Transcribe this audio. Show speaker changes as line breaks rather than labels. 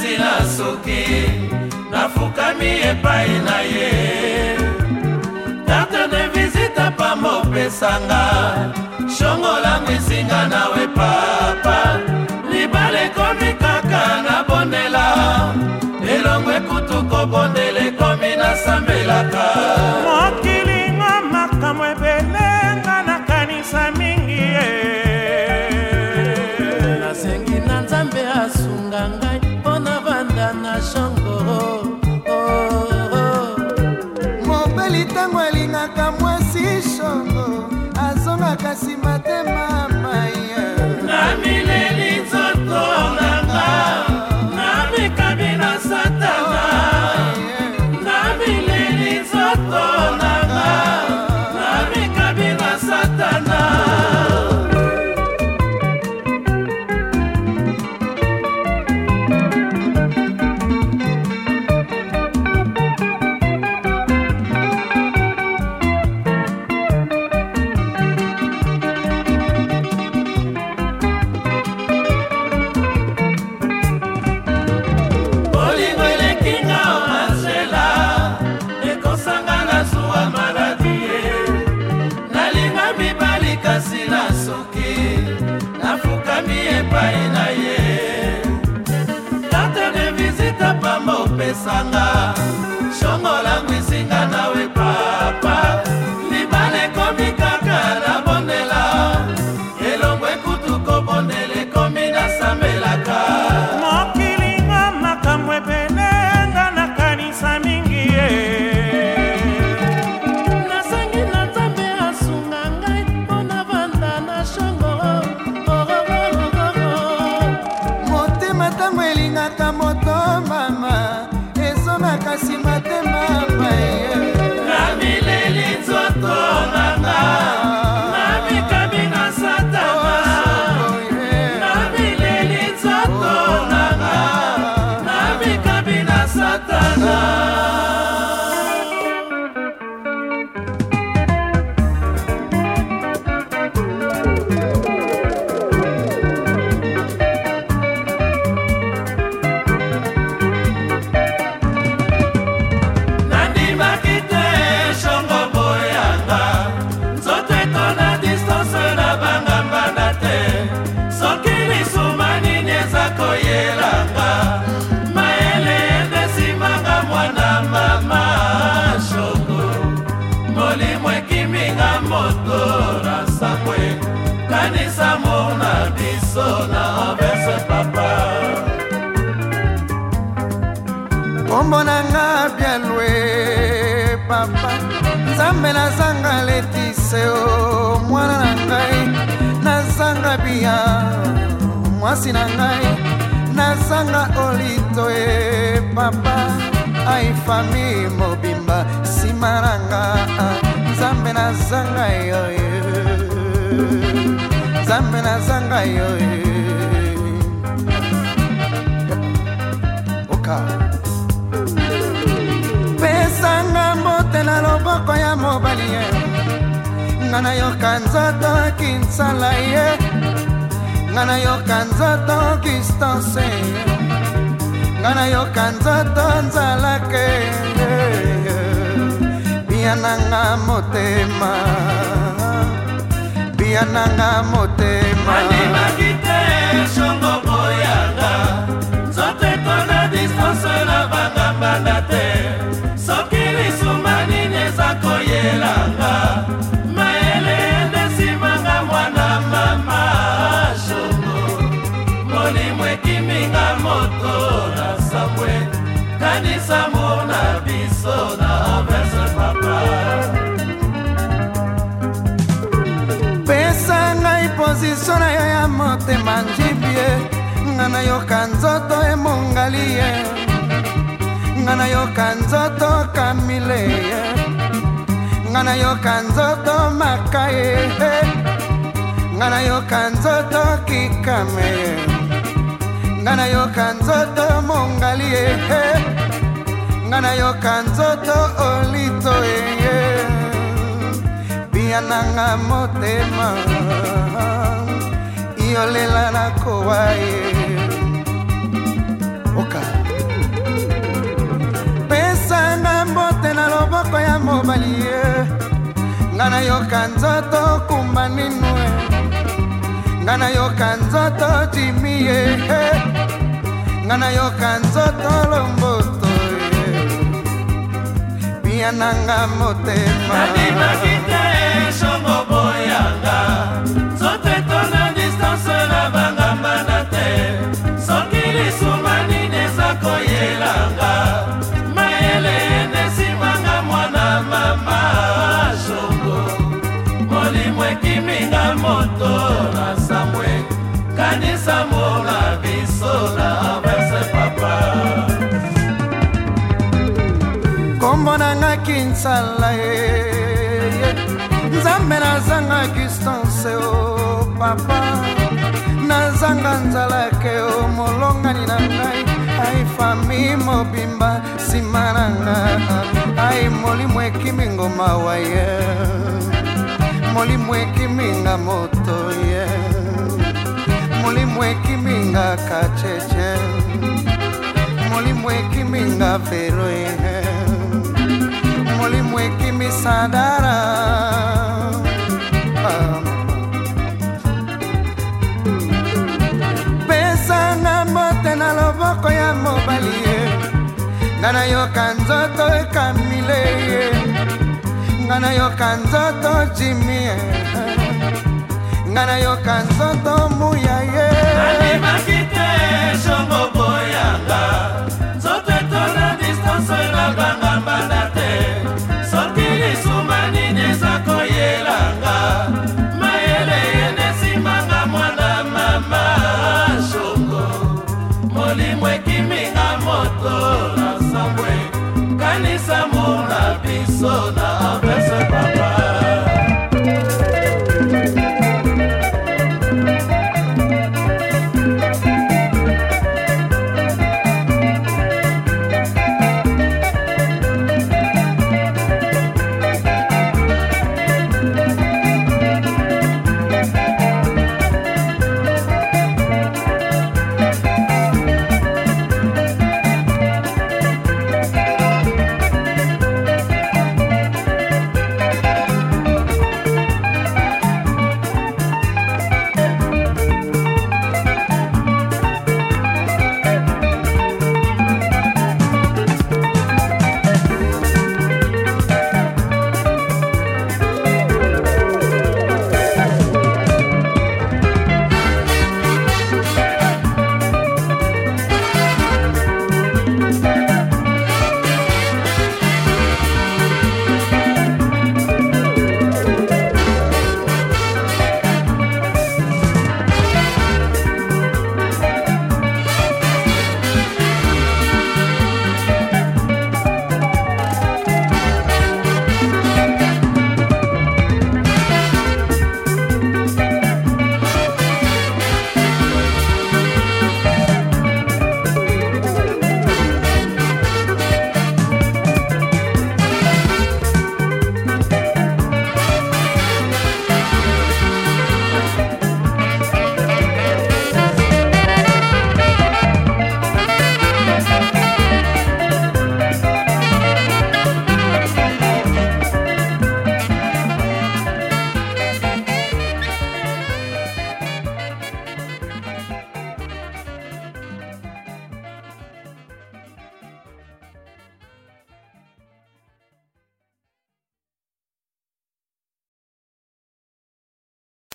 sina soki nafukami epai na ye karte de visite pamba opesanga shongolango esinga nawe papa libala ekomi kaka nabondela elongo ekutu kobondela ekomi nasambelaka esanga
kombo na nga bialwe papa nzambe nazanga letise o mwana na ngai nazanga bia mwasi na ngai nazanga olito e papa ai fami mobimba nsima na nga nzambe nazanga yoyo e. nzambe nazanga yoyo e. oka okay. nga nayoka nzoto kinsala ye nga nayoka nzoto distance nga nayoka nzoto nzalake biananga motema biananga
motema andimaki te songo boyanga nzoto ekona distance na bangambanda te soki lisuma nini eza koyela
nga nayoka nzoto emongali ye nga nayoka nzoto kamile ye nga nayoka nzoto maka ye nga nayoka nzoto kikame ye nga nayoka nzoto mongali ye nga nayoka nzoto olito ye bia nanga motema yolela nakowa ye ngai nayoka nzoto kumba ninu e. ngai nayoka nzoto jimi ye ngai nayoka nzoto lomboto ye pia nanga
motema molimo ekiminga moto na samwe kanisa mola biso na avese papa
kombo nanga kinsala ye nzambe nazanga gustance o papa nazanga nzalake o molongani na ngai ai fami mobimba nsima nanga ai molimo ekimi ngoma waye yeah. molimo ekiminga moto ye molimo ekiminga kacheche molimo ekiminga vero ye molimo ekimisadara ah. pesanga mbote na loboko ya mobali ye ngai nayoka nzoto ekamile ye nga nayoka nzoto jimi nga nayoka nzoto muya
ye